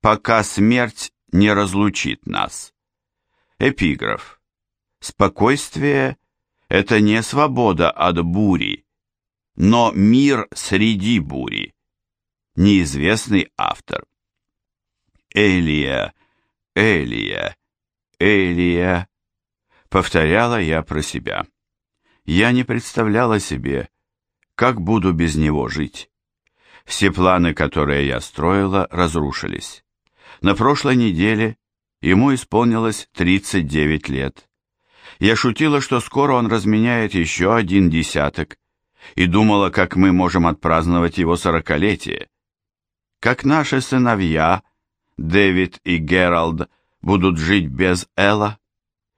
пока смерть не разлучит нас. Эпиграф. Спокойствие – это не свобода от бури, но мир среди бури. Неизвестный автор. Элия, Элия, Элия, повторяла я про себя. Я не представляла себе, как буду без него жить. Все планы, которые я строила, разрушились. На прошлой неделе ему исполнилось 39 лет. Я шутила, что скоро он разменяет еще один десяток, и думала, как мы можем отпраздновать его сорокалетие. Как наши сыновья, Дэвид и Геральд, будут жить без Элла?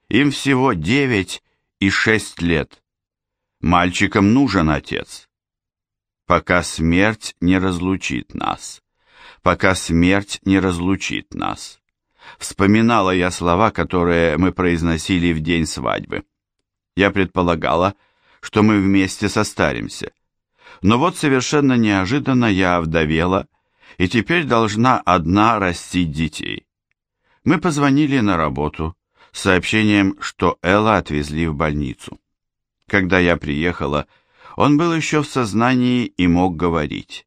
Им всего девять и шесть лет. Мальчикам нужен отец. Пока смерть не разлучит нас пока смерть не разлучит нас. Вспоминала я слова, которые мы произносили в день свадьбы. Я предполагала, что мы вместе состаримся. Но вот совершенно неожиданно я овдовела и теперь должна одна растить детей. Мы позвонили на работу с сообщением, что Элла отвезли в больницу. Когда я приехала, он был еще в сознании и мог говорить.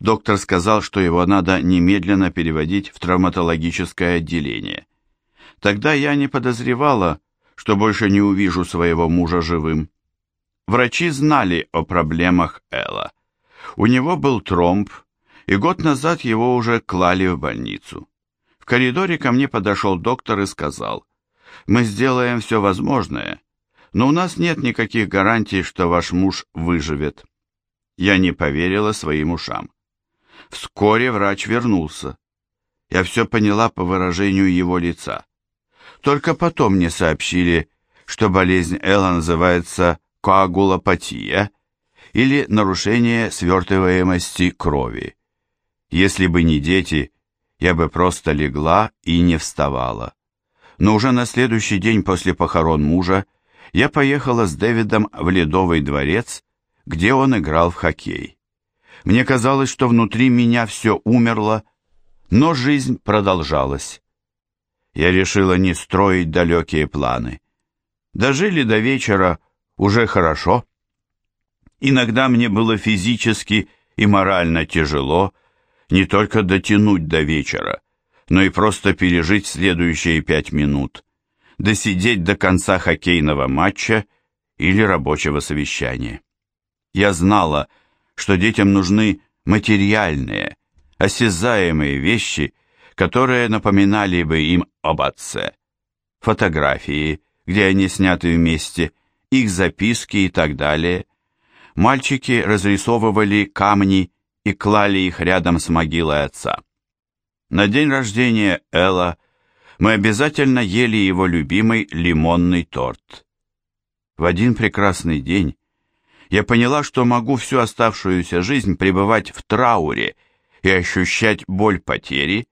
Доктор сказал, что его надо немедленно переводить в травматологическое отделение. Тогда я не подозревала, что больше не увижу своего мужа живым. Врачи знали о проблемах Элла. У него был тромб, и год назад его уже клали в больницу. В коридоре ко мне подошел доктор и сказал, «Мы сделаем все возможное, но у нас нет никаких гарантий, что ваш муж выживет». Я не поверила своим ушам. Вскоре врач вернулся. Я все поняла по выражению его лица. Только потом мне сообщили, что болезнь Элла называется коагулопатия или нарушение свертываемости крови. Если бы не дети, я бы просто легла и не вставала. Но уже на следующий день после похорон мужа я поехала с Дэвидом в Ледовый дворец, где он играл в хоккей. Мне казалось, что внутри меня все умерло, но жизнь продолжалась. Я решила не строить далекие планы. Дожили до вечера уже хорошо. Иногда мне было физически и морально тяжело не только дотянуть до вечера, но и просто пережить следующие пять минут, досидеть до конца хоккейного матча или рабочего совещания. Я знала, что детям нужны материальные, осязаемые вещи, которые напоминали бы им об отце. Фотографии, где они сняты вместе, их записки и так далее. Мальчики разрисовывали камни и клали их рядом с могилой отца. На день рождения Элла мы обязательно ели его любимый лимонный торт. В один прекрасный день я поняла, что могу всю оставшуюся жизнь пребывать в трауре и ощущать боль потери,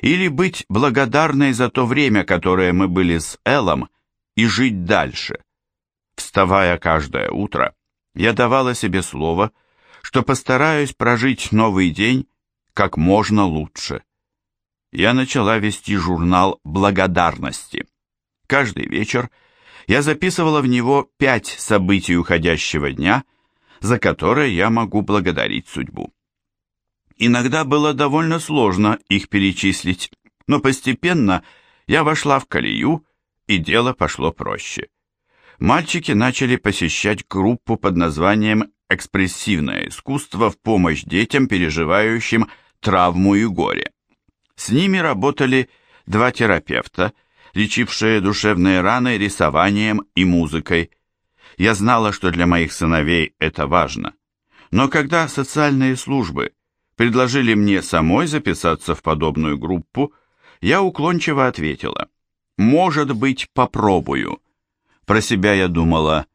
или быть благодарной за то время, которое мы были с Эллом, и жить дальше. Вставая каждое утро, я давала себе слово, что постараюсь прожить новый день как можно лучше. Я начала вести журнал благодарности. Каждый вечер я записывала в него пять событий уходящего дня, за которые я могу благодарить судьбу. Иногда было довольно сложно их перечислить, но постепенно я вошла в колею, и дело пошло проще. Мальчики начали посещать группу под названием «Экспрессивное искусство в помощь детям, переживающим травму и горе». С ними работали два терапевта – лечившие душевные раны рисованием и музыкой. Я знала, что для моих сыновей это важно. Но когда социальные службы предложили мне самой записаться в подобную группу, я уклончиво ответила, «Может быть, попробую». Про себя я думала,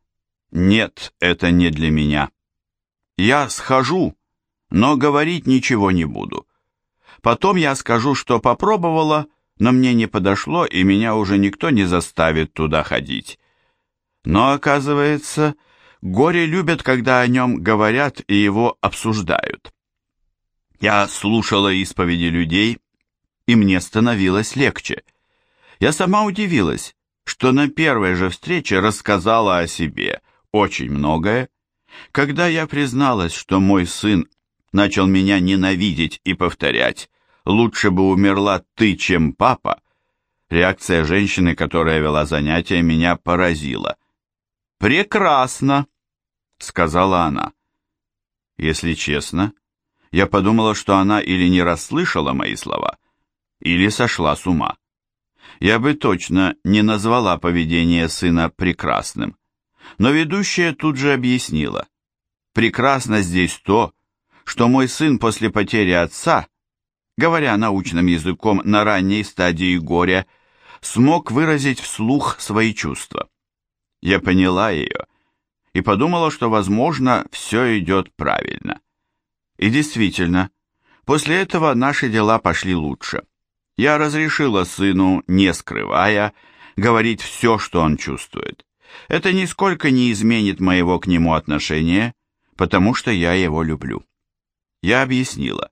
«Нет, это не для меня». Я схожу, но говорить ничего не буду. Потом я скажу, что попробовала, но мне не подошло, и меня уже никто не заставит туда ходить. Но, оказывается, горе любят, когда о нем говорят и его обсуждают. Я слушала исповеди людей, и мне становилось легче. Я сама удивилась, что на первой же встрече рассказала о себе очень многое. Когда я призналась, что мой сын начал меня ненавидеть и повторять «лучше бы умерла ты, чем папа», реакция женщины, которая вела занятия, меня поразила. «Прекрасно!» — сказала она. Если честно, я подумала, что она или не расслышала мои слова, или сошла с ума. Я бы точно не назвала поведение сына прекрасным. Но ведущая тут же объяснила. Прекрасно здесь то, что мой сын после потери отца, говоря научным языком на ранней стадии горя, смог выразить вслух свои чувства. Я поняла ее и подумала, что, возможно, все идет правильно. И действительно, после этого наши дела пошли лучше. Я разрешила сыну, не скрывая, говорить все, что он чувствует. Это нисколько не изменит моего к нему отношения, потому что я его люблю. Я объяснила.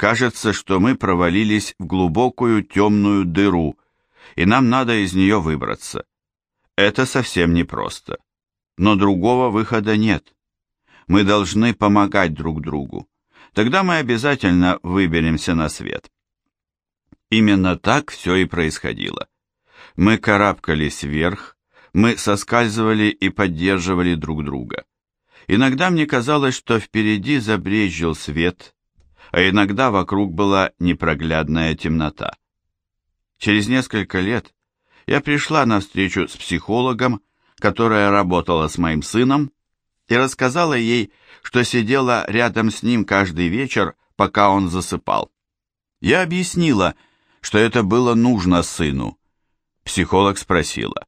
Кажется, что мы провалились в глубокую темную дыру, и нам надо из нее выбраться. Это совсем непросто. Но другого выхода нет. Мы должны помогать друг другу. Тогда мы обязательно выберемся на свет. Именно так все и происходило. Мы карабкались вверх, мы соскальзывали и поддерживали друг друга. Иногда мне казалось, что впереди забрезжил свет, а иногда вокруг была непроглядная темнота. Через несколько лет я пришла на встречу с психологом, которая работала с моим сыном, и рассказала ей, что сидела рядом с ним каждый вечер, пока он засыпал. Я объяснила, что это было нужно сыну. Психолог спросила,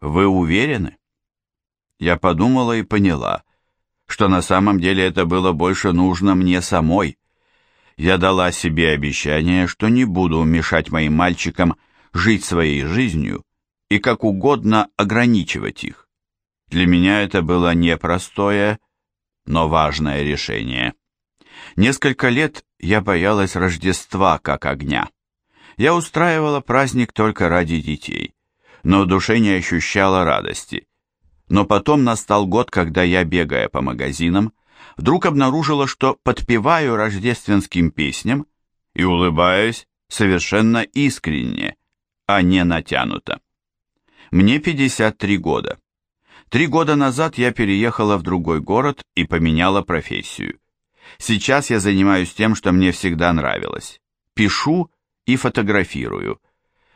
«Вы уверены?» Я подумала и поняла, что на самом деле это было больше нужно мне самой. Я дала себе обещание, что не буду мешать моим мальчикам жить своей жизнью и как угодно ограничивать их. Для меня это было непростое, но важное решение. Несколько лет я боялась Рождества как огня. Я устраивала праздник только ради детей, но в душе не ощущала радости. Но потом настал год, когда я, бегая по магазинам, вдруг обнаружила, что подпеваю рождественским песням и улыбаюсь совершенно искренне, а не натянуто. Мне 53 года. Три года назад я переехала в другой город и поменяла профессию. Сейчас я занимаюсь тем, что мне всегда нравилось. Пишу и фотографирую.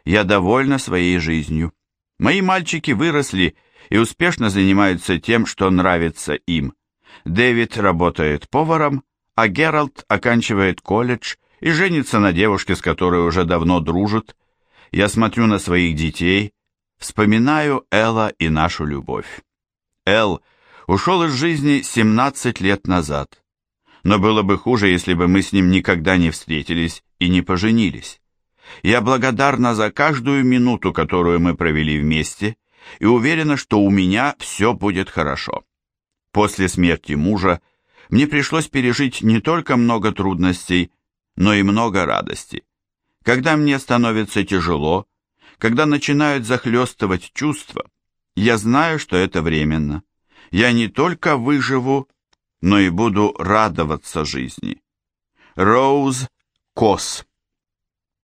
Я довольна своей жизнью. Мои мальчики выросли и успешно занимаются тем, что нравится им. Дэвид работает поваром, а Геральт оканчивает колледж и женится на девушке, с которой уже давно дружит. Я смотрю на своих детей, вспоминаю Элла и нашу любовь. Эл ушел из жизни 17 лет назад, но было бы хуже, если бы мы с ним никогда не встретились и не поженились. Я благодарна за каждую минуту, которую мы провели вместе, и уверена, что у меня все будет хорошо. После смерти мужа мне пришлось пережить не только много трудностей, но и много радости. Когда мне становится тяжело, когда начинают захлестывать чувства, я знаю, что это временно. Я не только выживу, но и буду радоваться жизни. Роуз Кос